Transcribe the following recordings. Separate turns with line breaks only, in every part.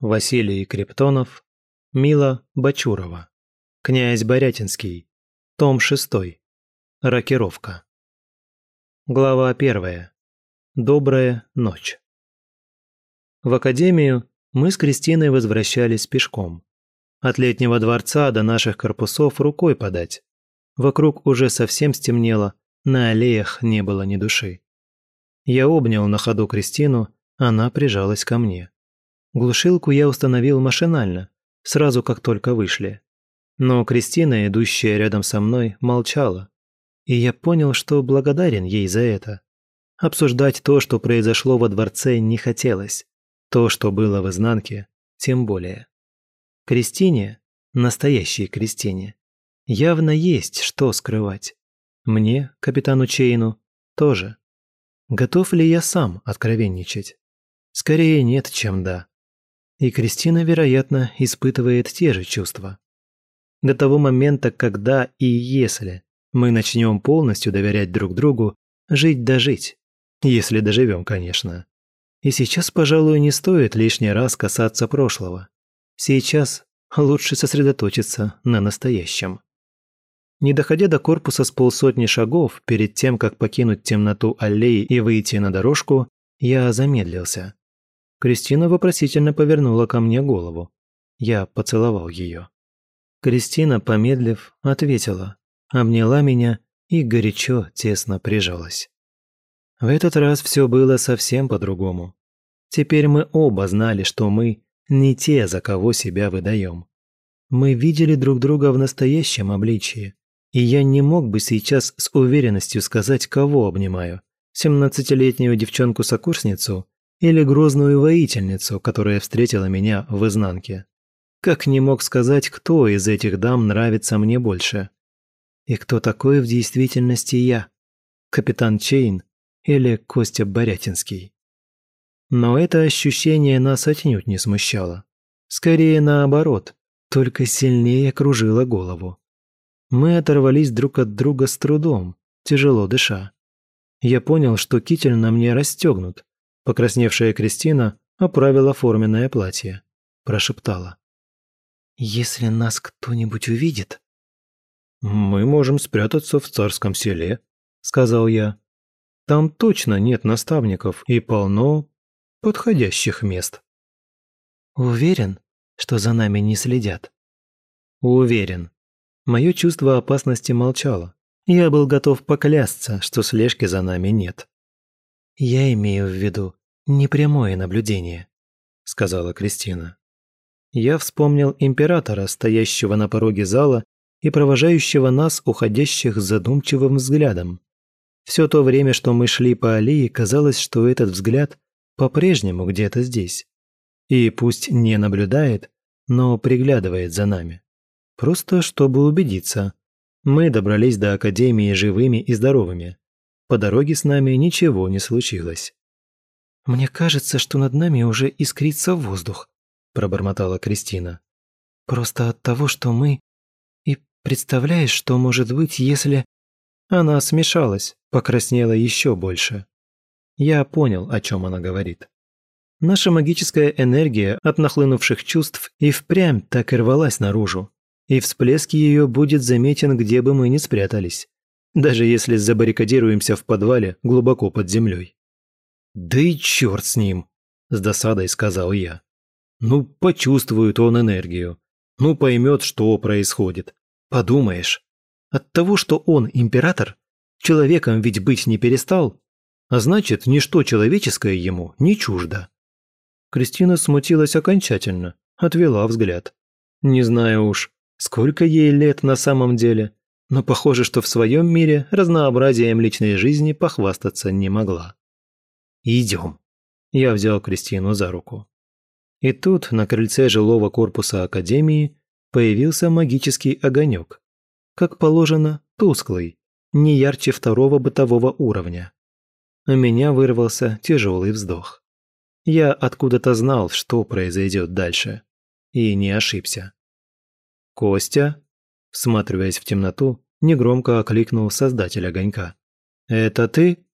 Василий Криптонов, Мила Бачурова, князь Борятинский, том 6, рокировка. Глава 1. Добрая ночь. В академию мы с Кристиной возвращались пешком. От летнего дворца до наших корпусов рукой подать. Вокруг уже совсем стемнело, на аллеях не было ни души. Я обнял на ходу Кристину, она прижалась ко мне. Глушилку я установил машинально, сразу как только вышли. Но Кристина, идущая рядом со мной, молчала. И я понял, что благодарен ей за это. Обсуждать то, что произошло во дворце, не хотелось. То, что было в изнанке, тем более. Кристине, настоящей Кристине, явно есть что скрывать. Мне, капитану Чейну, тоже. Готов ли я сам откровенничать? Скорее нет, чем да. И Кристина, вероятно, испытывает те же чувства. До того момента, когда и если мы начнем полностью доверять друг другу, жить да жить. Если доживем, конечно. И сейчас, пожалуй, не стоит лишний раз касаться прошлого. Сейчас лучше сосредоточиться на настоящем. Не доходя до корпуса с полсотни шагов, перед тем, как покинуть темноту аллеи и выйти на дорожку, я замедлился. Кристина вопросительно повернула ко мне голову. Я поцеловал ее. Кристина, помедлив, ответила, обняла меня и горячо, тесно прижалась. В этот раз все было совсем по-другому. Теперь мы оба знали, что мы не те, за кого себя выдаем. Мы видели друг друга в настоящем обличии, и я не мог бы сейчас с уверенностью сказать, кого обнимаю. Семнадцатилетнюю девчонку-сокурсницу или грозную воительницу, которая встретила меня в изнанке. Как не мог сказать, кто из этих дам нравится мне больше? И кто такой в действительности я? Капитан Чейн или Костя Борятинский? Но это ощущение нас отнюдь не смущало. Скорее наоборот, только сильнее кружило голову. Мы оторвались друг от друга с трудом, тяжело дыша. Я понял, что китель на мне расстегнут, Покрасневшая Кристина оправила форменное платье. Прошептала. «Если нас кто-нибудь увидит...» «Мы можем спрятаться в царском селе», — сказал я. «Там точно нет наставников и полно подходящих мест». «Уверен, что за нами не следят?» «Уверен». Мое чувство опасности молчало. Я был готов поклясться, что слежки за нами нет. «Я имею в виду непрямое наблюдение», – сказала Кристина. Я вспомнил императора, стоящего на пороге зала и провожающего нас, уходящих задумчивым взглядом. Все то время, что мы шли по аллее, казалось, что этот взгляд по-прежнему где-то здесь. И пусть не наблюдает, но приглядывает за нами. Просто чтобы убедиться. Мы добрались до Академии живыми и здоровыми. По дороге с нами ничего не случилось. «Мне кажется, что над нами уже искрится воздух», – пробормотала Кристина. «Просто от того, что мы... И представляешь, что может быть, если...» Она смешалась, покраснела еще больше. Я понял, о чем она говорит. Наша магическая энергия от нахлынувших чувств и впрямь так и рвалась наружу, и всплеск ее будет заметен, где бы мы ни спрятались даже если забаррикадируемся в подвале глубоко под землей. «Да и черт с ним!» – с досадой сказал я. «Ну, почувствует он энергию. Ну, поймет, что происходит. Подумаешь, от того, что он император, человеком ведь быть не перестал, а значит, ничто человеческое ему не чуждо». Кристина смутилась окончательно, отвела взгляд. Не знаю уж, сколько ей лет на самом деле – но похоже, что в своем мире разнообразием личной жизни похвастаться не могла. «Идем». Я взял Кристину за руку. И тут на крыльце жилого корпуса Академии появился магический огонек. Как положено, тусклый, не ярче второго бытового уровня. У меня вырвался тяжелый вздох. Я откуда-то знал, что произойдет дальше. И не ошибся. «Костя?» Всматриваясь в темноту, негромко окликнул создатель огонька. «Это ты?»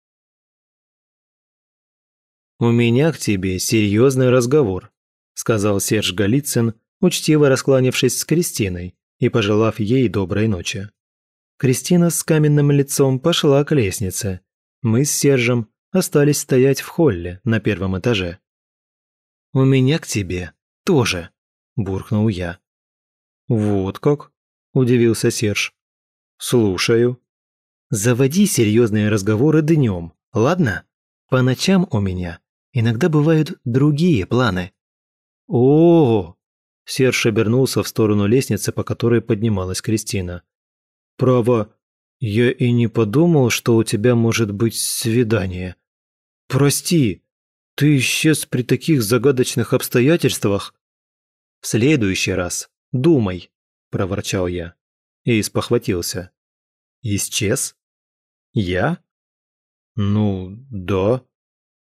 «У меня к тебе серьезный разговор», сказал Серж Голицын, учтиво раскланившись с Кристиной и пожелав ей доброй ночи. Кристина с каменным лицом пошла к лестнице. Мы с Сержем остались стоять в холле на первом этаже. «У меня к тебе тоже», – буркнул я. «Вот как?» – удивился Серж. «Слушаю». «Заводи серьезные разговоры днем, ладно? По ночам у меня иногда бывают другие планы». О, -о, -о, Серж обернулся в сторону лестницы, по которой поднималась Кристина. «Право, я и не подумал, что у тебя может быть свидание. Прости, ты исчез при таких загадочных обстоятельствах?» «В следующий раз думай», – проворчал я и спохватился. «Исчез? Я?» «Ну, да.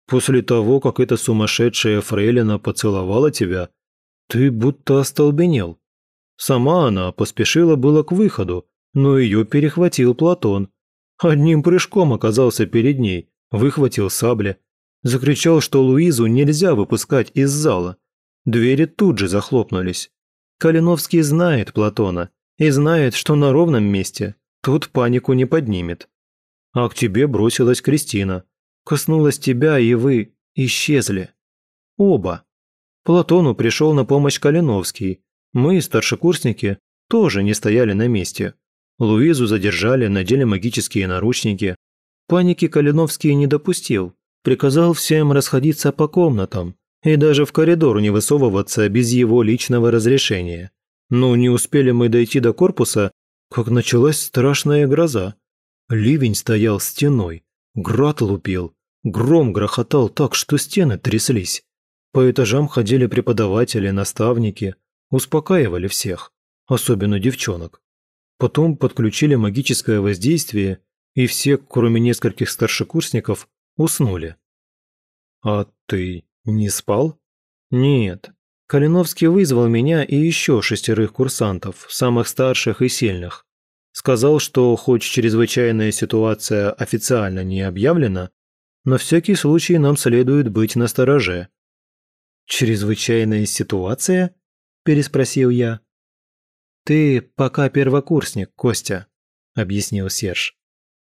После того, как эта сумасшедшая фрейлина поцеловала тебя, ты будто остолбенел. Сама она поспешила было к выходу, но ее перехватил Платон. Одним прыжком оказался перед ней, выхватил сабли. Закричал, что Луизу нельзя выпускать из зала. Двери тут же захлопнулись. Калиновский знает Платона и знает, что на ровном месте тут панику не поднимет. А к тебе бросилась Кристина. Коснулась тебя, и вы исчезли. Оба. Платону пришел на помощь Калиновский. Мы, старшекурсники, тоже не стояли на месте. Луизу задержали, надели магические наручники. Паники Калиновский не допустил. Приказал всем расходиться по комнатам и даже в коридор не высовываться без его личного разрешения. Но не успели мы дойти до корпуса, как началась страшная гроза. Ливень стоял стеной, град лупил, Гром грохотал так, что стены тряслись. По этажам ходили преподаватели, наставники, успокаивали всех, особенно девчонок. Потом подключили магическое воздействие, и все, кроме нескольких старшекурсников, уснули. «А ты не спал?» «Нет. Калиновский вызвал меня и еще шестерых курсантов, самых старших и сильных. Сказал, что хоть чрезвычайная ситуация официально не объявлена, на всякий случай нам следует быть настороже». «Чрезвычайная ситуация?» – переспросил я. «Ты пока первокурсник, Костя», – объяснил Серж.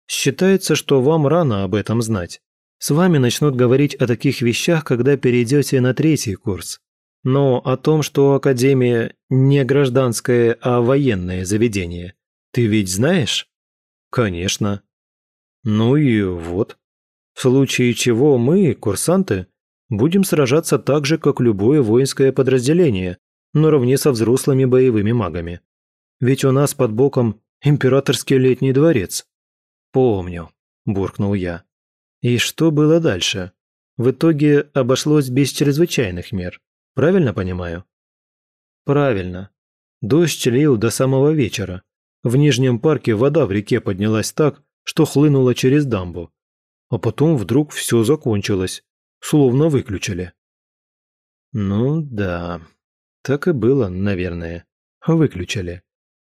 «Считается, что вам рано об этом знать. С вами начнут говорить о таких вещах, когда перейдете на третий курс. Но о том, что Академия не гражданское, а военное заведение, ты ведь знаешь?» «Конечно». «Ну и вот в случае чего мы, курсанты, будем сражаться так же, как любое воинское подразделение, наравне со взрослыми боевыми магами. Ведь у нас под боком императорский летний дворец. Помню, буркнул я. И что было дальше? В итоге обошлось без чрезвычайных мер. Правильно понимаю? Правильно. Дождь лил до самого вечера. В Нижнем парке вода в реке поднялась так, что хлынула через дамбу а потом вдруг все закончилось, словно выключили. Ну да, так и было, наверное. Выключили.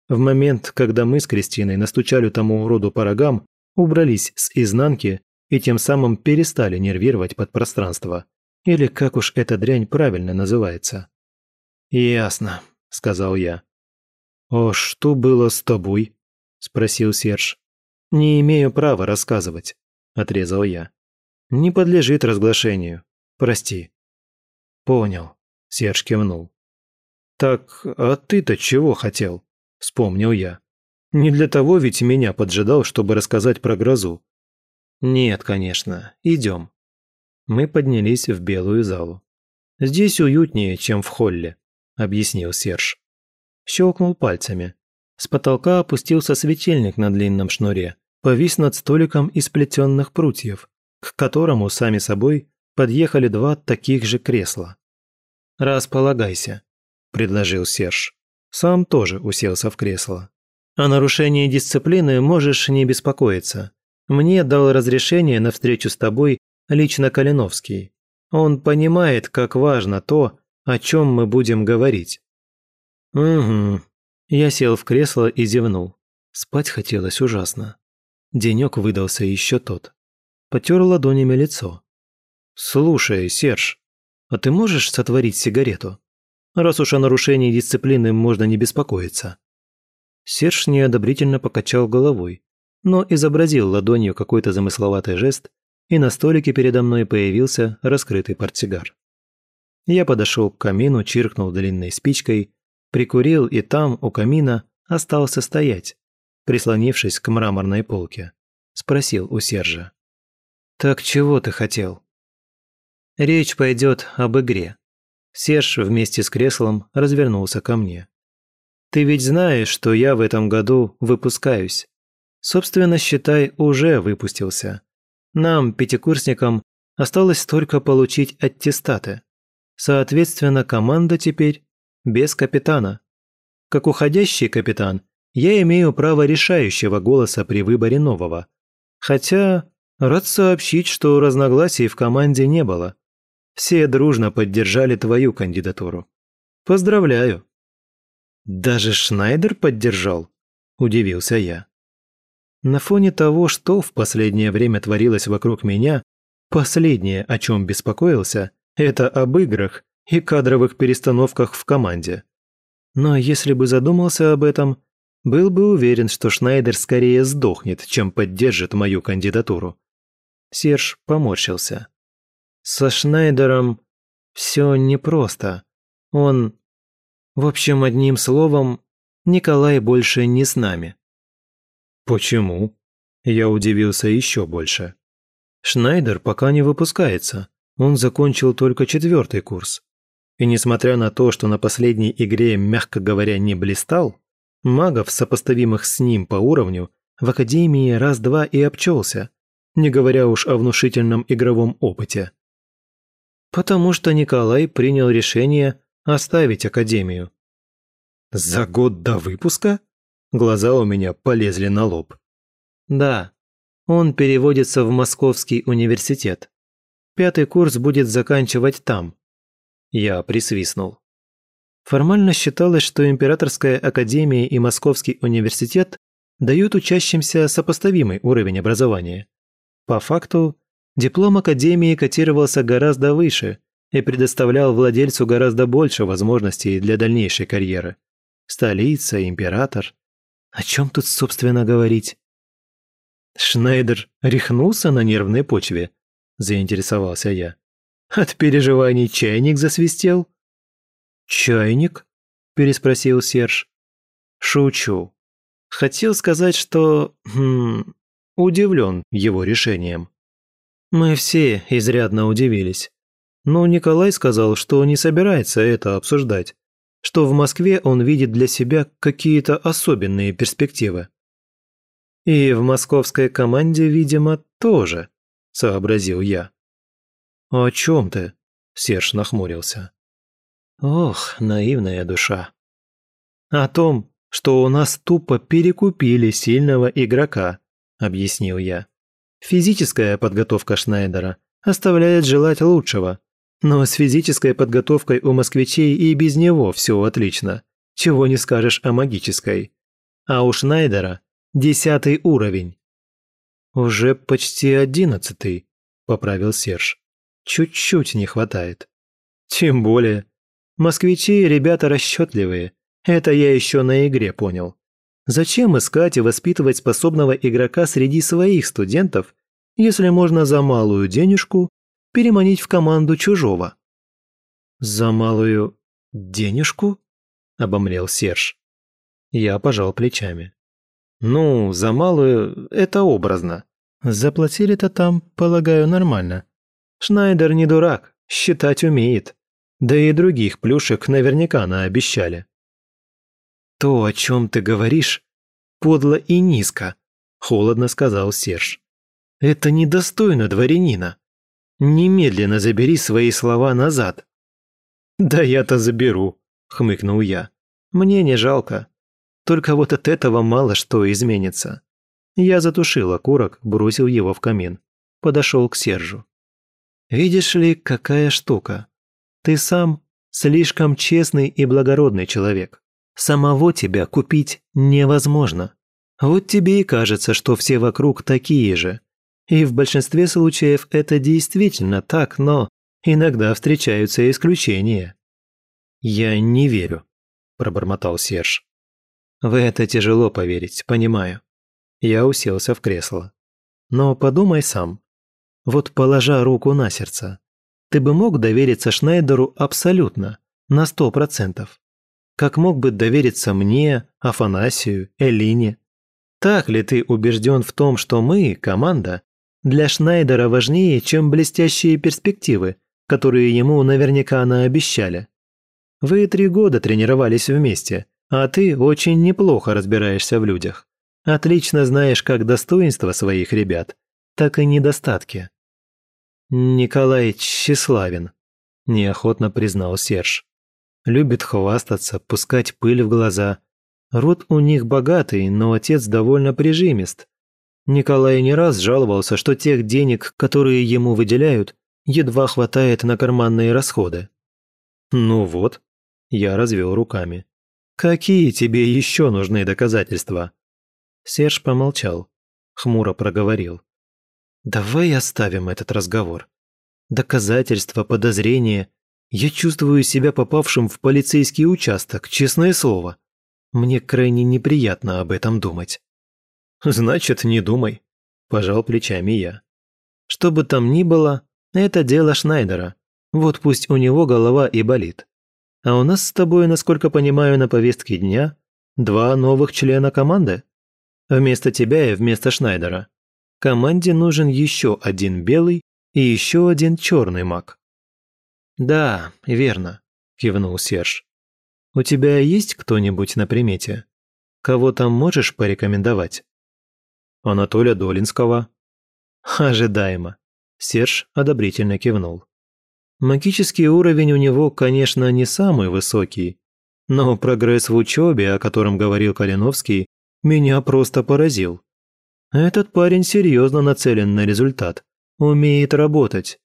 В момент, когда мы с Кристиной настучали тому уроду по рогам, убрались с изнанки и тем самым перестали нервировать подпространство. Или как уж эта дрянь правильно называется. «Ясно», — сказал я. «А что было с тобой?» – спросил Серж. «Не имею права рассказывать отрезал я. «Не подлежит разглашению. Прости». «Понял», – Серж кивнул. «Так, а ты-то чего хотел?» – вспомнил я. «Не для того ведь меня поджидал, чтобы рассказать про грозу». «Нет, конечно. Идем». Мы поднялись в белую залу. «Здесь уютнее, чем в холле», – объяснил Серж. Щелкнул пальцами. С потолка опустился светильник на длинном шнуре, повис над столиком из плетенных прутьев, к которому, сами собой, подъехали два таких же кресла. «Располагайся», – предложил Серж. Сам тоже уселся в кресло. «О нарушении дисциплины можешь не беспокоиться. Мне дал разрешение на встречу с тобой лично Калиновский. Он понимает, как важно то, о чем мы будем говорить». «Угу». Я сел в кресло и зевнул. Спать хотелось ужасно. Денек выдался еще тот. Потер ладонями лицо. «Слушай, Серж, а ты можешь сотворить сигарету? Раз уж о нарушении дисциплины можно не беспокоиться». Серж неодобрительно покачал головой, но изобразил ладонью какой-то замысловатый жест, и на столике передо мной появился раскрытый портсигар. Я подошел к камину, чиркнул длинной спичкой, прикурил и там, у камина, остался стоять, прислонившись к мраморной полке. Спросил у Сержа. «Так чего ты хотел?» «Речь пойдет об игре». Серж вместе с креслом развернулся ко мне. «Ты ведь знаешь, что я в этом году выпускаюсь. Собственно, считай, уже выпустился. Нам, пятикурсникам, осталось только получить аттестаты. Соответственно, команда теперь без капитана. Как уходящий капитан, я имею право решающего голоса при выборе нового. Хотя, рад сообщить, что разногласий в команде не было. Все дружно поддержали твою кандидатуру. Поздравляю. Даже Шнайдер поддержал, удивился я. На фоне того, что в последнее время творилось вокруг меня, последнее, о чем беспокоился, это об играх и кадровых перестановках в команде. Но если бы задумался об этом, был бы уверен, что Шнайдер скорее сдохнет, чем поддержит мою кандидатуру. Серж поморщился. Со Шнайдером все непросто. Он... В общем, одним словом, Николай больше не с нами. Почему? Я удивился еще больше. Шнайдер пока не выпускается. Он закончил только четвертый курс. И несмотря на то, что на последней игре, мягко говоря, не блистал, магов, сопоставимых с ним по уровню, в Академии раз-два и обчелся, не говоря уж о внушительном игровом опыте. Потому что Николай принял решение оставить Академию. «За год до выпуска?» Глаза у меня полезли на лоб. «Да, он переводится в Московский университет. Пятый курс будет заканчивать там». Я присвистнул. Формально считалось, что Императорская академия и Московский университет дают учащимся сопоставимый уровень образования. По факту, диплом академии котировался гораздо выше и предоставлял владельцу гораздо больше возможностей для дальнейшей карьеры. Столица, император. О чем тут, собственно, говорить? Шнайдер рехнулся на нервной почве, заинтересовался я. От переживаний чайник засвистел? «Чайник?» – переспросил Серж. «Шучу. Хотел сказать, что... Хм, удивлен его решением». Мы все изрядно удивились. Но Николай сказал, что не собирается это обсуждать, что в Москве он видит для себя какие-то особенные перспективы. «И в московской команде, видимо, тоже», – сообразил я. «О чем ты?» – Серж нахмурился. Ох, наивная душа. О том, что у нас тупо перекупили сильного игрока, объяснил я. Физическая подготовка Шнайдера оставляет желать лучшего, но с физической подготовкой у москвичей и без него все отлично, чего не скажешь о магической. А у Шнайдера десятый уровень. Уже почти одиннадцатый, поправил Серж. Чуть-чуть не хватает. Тем более, Москвичи – ребята расчетливые. Это я еще на игре понял. Зачем искать и воспитывать способного игрока среди своих студентов, если можно за малую денежку переманить в команду чужого? «За малую денежку?» – обомлел Серж. Я пожал плечами. «Ну, за малую – это образно. Заплатили-то там, полагаю, нормально. Шнайдер не дурак, считать умеет. Да и других плюшек наверняка наобещали. «То, о чем ты говоришь, подло и низко», – холодно сказал Серж. «Это недостойно дворянина. Немедленно забери свои слова назад». «Да я-то заберу», – хмыкнул я. «Мне не жалко. Только вот от этого мало что изменится». Я затушил окурок, бросил его в камин. Подошел к Сержу. «Видишь ли, какая штука? Ты сам слишком честный и благородный человек. Самого тебя купить невозможно. Вот тебе и кажется, что все вокруг такие же. И в большинстве случаев это действительно так, но Иногда встречаются исключения». «Я не верю», – пробормотал Серж. «В это тяжело поверить, понимаю». Я уселся в кресло. «Но подумай сам. Вот положа руку на сердце, ты бы мог довериться Шнайдеру абсолютно, на сто процентов? Как мог бы довериться мне, Афанасию, Элине? Так ли ты убежден в том, что мы, команда, для Шнайдера важнее, чем блестящие перспективы, которые ему наверняка наобещали? Вы три года тренировались вместе, а ты очень неплохо разбираешься в людях. Отлично знаешь как достоинства своих ребят, так и недостатки. Николай тщеславен, неохотно признал Серж. Любит хвастаться, пускать пыль в глаза. Род у них богатый, но отец довольно прижимист. Николай не раз жаловался, что тех денег, которые ему выделяют, едва хватает на карманные расходы. Ну вот, я развел руками. Какие тебе еще нужны доказательства? Серж помолчал, хмуро проговорил. Давай оставим этот разговор. Доказательства, подозрения. Я чувствую себя попавшим в полицейский участок, честное слово. Мне крайне неприятно об этом думать. Значит, не думай, пожал плечами я. Что бы там ни было, это дело Шнайдера. Вот пусть у него голова и болит. А у нас с тобой, насколько понимаю, на повестке дня два новых члена команды. Вместо тебя и вместо Шнайдера. Команде нужен еще один белый и еще один черный маг. «Да, верно», – кивнул Серж. «У тебя есть кто-нибудь на примете? Кого там можешь порекомендовать?» «Анатолия Долинского». «Ожидаемо», – Серж одобрительно кивнул. Магический уровень у него, конечно, не самый высокий, но прогресс в учебе, о котором говорил Калиновский, меня просто поразил. Этот парень серьезно нацелен на результат, умеет работать,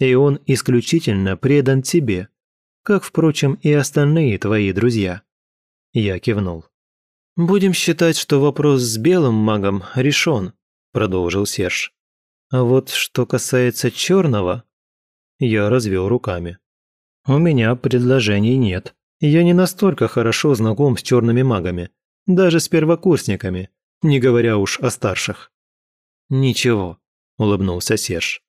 и он исключительно предан тебе, как, впрочем, и остальные твои друзья. Я кивнул. «Будем считать, что вопрос с белым магом решен», – продолжил Серж. «А вот что касается черного, я развел руками. «У меня предложений нет. Я не настолько хорошо знаком с черными магами, даже с первокурсниками, не говоря уж о старших». «Ничего», – улыбнулся Серж.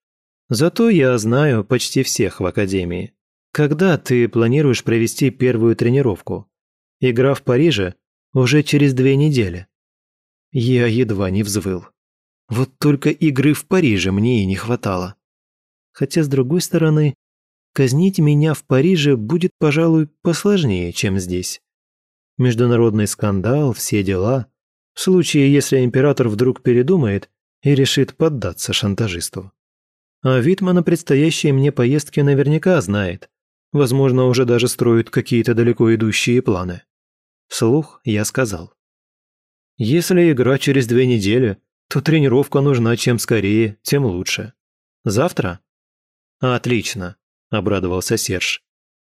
«Зато я знаю почти всех в Академии. Когда ты планируешь провести первую тренировку? Игра в Париже уже через две недели». Я едва не взвыл. Вот только игры в Париже мне и не хватало. Хотя, с другой стороны, казнить меня в Париже будет, пожалуй, посложнее, чем здесь. Международный скандал, все дела. В случае, если император вдруг передумает и решит поддаться шантажисту. А Витман о предстоящей мне поездке наверняка знает. Возможно, уже даже строит какие-то далеко идущие планы. Вслух я сказал. Если игра через две недели, то тренировка нужна чем скорее, тем лучше. Завтра «Отлично», – обрадовался Серж.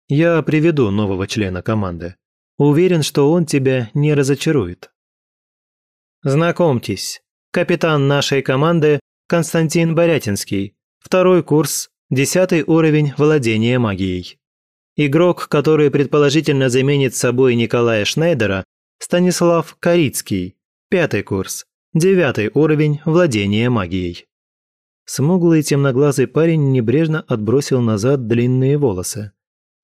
«Я приведу нового члена команды. Уверен, что он тебя не разочарует». Знакомьтесь, капитан нашей команды Константин Борятинский, второй курс, десятый уровень владения магией. Игрок, который предположительно заменит собой Николая Шнайдера, Станислав Корицкий, пятый курс, девятый уровень владения магией. Смуглый темноглазый парень небрежно отбросил назад длинные волосы.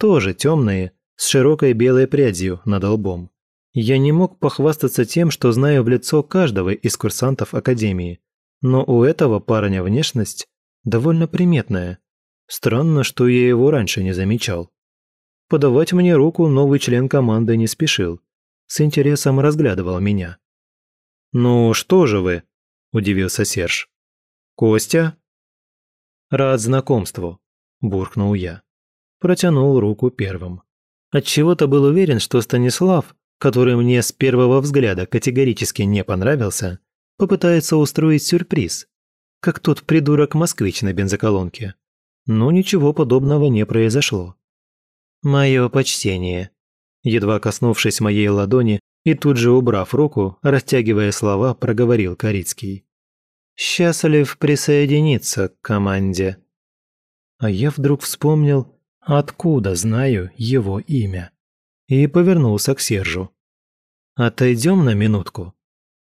Тоже темные, с широкой белой прядью над лбом. Я не мог похвастаться тем, что знаю в лицо каждого из курсантов Академии. Но у этого парня внешность довольно приметная. Странно, что я его раньше не замечал. Подавать мне руку новый член команды не спешил. С интересом разглядывал меня. «Ну что же вы?» – удивился Серж. «Костя?» «Рад знакомству», – буркнул я. Протянул руку первым. Отчего-то был уверен, что Станислав, который мне с первого взгляда категорически не понравился, попытается устроить сюрприз, как тот придурок-москвич на бензоколонке. Но ничего подобного не произошло. «Мое почтение», едва коснувшись моей ладони и тут же убрав руку, растягивая слова, проговорил Корицкий. Счастлив присоединиться к команде». А я вдруг вспомнил, откуда знаю его имя. И повернулся к Сержу. «Отойдем на минутку?»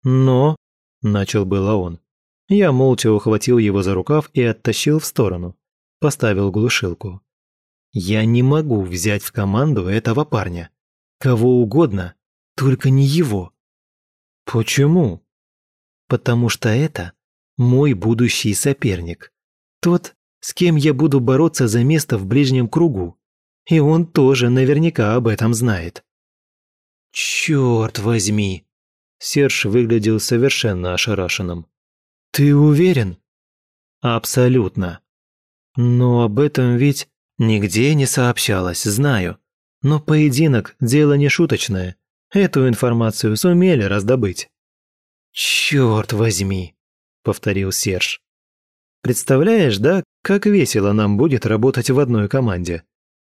«Но...» – начал было он. Я молча ухватил его за рукав и оттащил в сторону. Поставил глушилку. «Я не могу взять в команду этого парня. Кого угодно, только не его». «Почему?» «Потому что это мой будущий соперник. Тот, с кем я буду бороться за место в ближнем кругу. И он тоже наверняка об этом знает». «Черт возьми!» Серж выглядел совершенно ошарашенным. «Ты уверен?» «Абсолютно. Но об этом ведь нигде не сообщалось, знаю. Но поединок – дело не шуточное. Эту информацию сумели раздобыть». «Черт возьми!» – повторил Серж. «Представляешь, да, как весело нам будет работать в одной команде?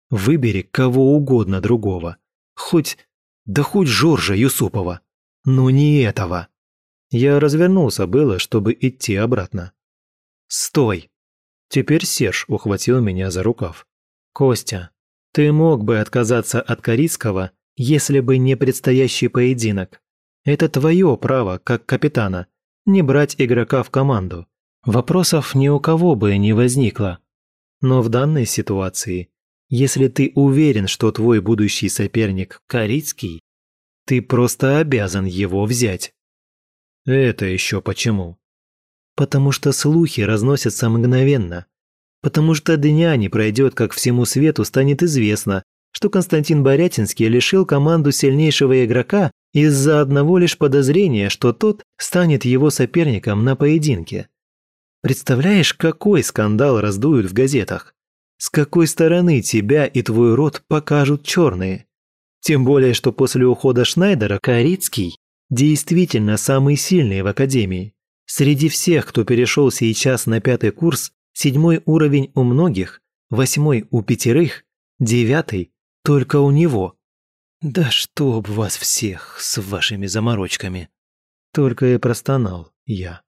Выбери кого угодно другого. Хоть, да хоть Жоржа Юсупова. Но не этого». Я развернулся было, чтобы идти обратно. «Стой!» Теперь Серж ухватил меня за рукав. «Костя, ты мог бы отказаться от Корицкого, если бы не предстоящий поединок. Это твое право, как капитана, не брать игрока в команду. Вопросов ни у кого бы не возникло. Но в данной ситуации, если ты уверен, что твой будущий соперник Корицкий, ты просто обязан его взять. Это еще почему? Потому что слухи разносятся мгновенно. Потому что дня не пройдет, как всему свету станет известно, что Константин Борятинский лишил команду сильнейшего игрока из-за одного лишь подозрения, что тот станет его соперником на поединке. Представляешь, какой скандал раздуют в газетах? С какой стороны тебя и твой род покажут черные? Тем более, что после ухода Шнайдера Корицкий действительно самый сильный в Академии. Среди всех, кто перешел сейчас на пятый курс, седьмой уровень у многих, восьмой у пятерых, девятый только у него. Да чтоб вас всех с вашими заморочками. Только и простонал я.